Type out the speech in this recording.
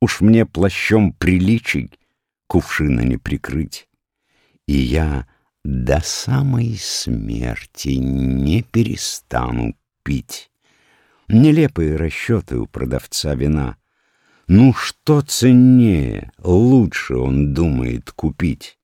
Уж мне плащом приличий кувшина не прикрыть. И я до самой смерти не перестану пить. Нелепые расчеты у продавца вина. Ну что ценнее, лучше он думает купить?